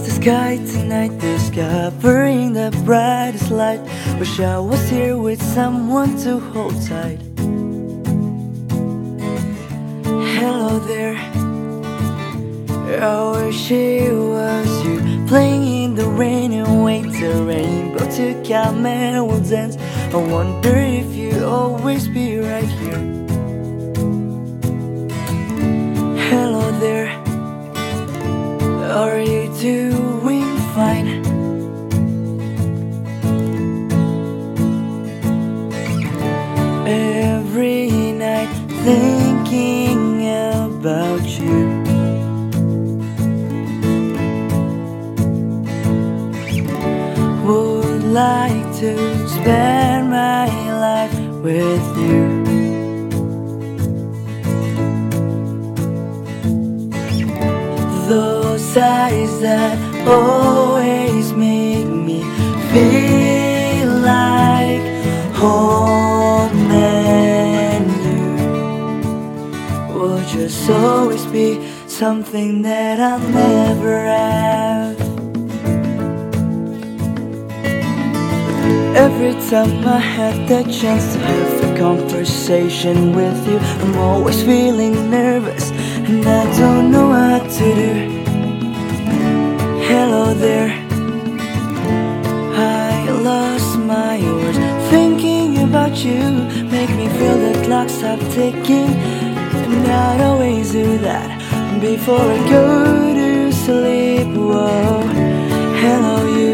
the sky tonight, discovering the brightest light. Wish I was here with someone to hold tight. Hello there. I wish it was you playing in the rain and wait the rainbow to come and we'll dance. I wonder if you'll always be right here. Thinking about you. Would like to spend my life with you. Those eyes that always will just always be something that I'll never have. Every time I have the chance to have a conversation with you, I'm always feeling nervous and I don't know what to do. Hello there, I lost my words. Thinking about you make me feel the clock stop ticking, before I go to sleep. Whoa, hello you.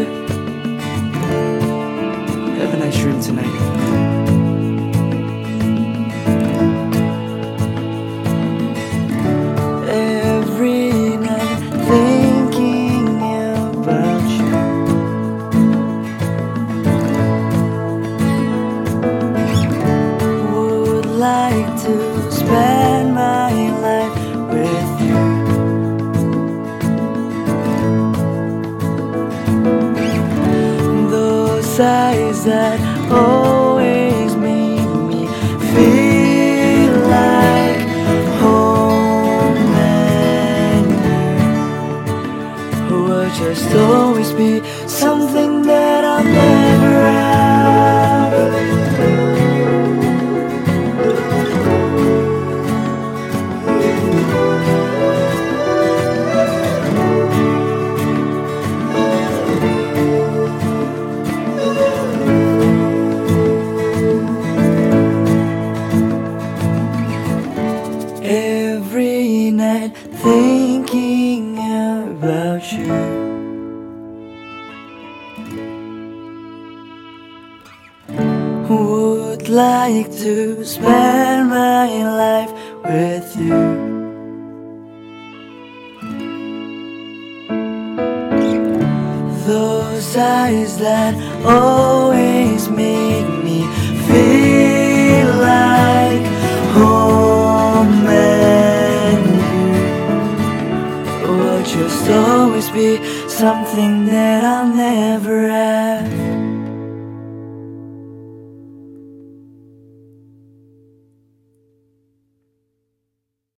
Have a nice dream tonight. Every night thinking about you. Would like to spend eyes that always Every night thinking about you. Would like to spend my life with you. Those eyes that always make me be something that I'll never have.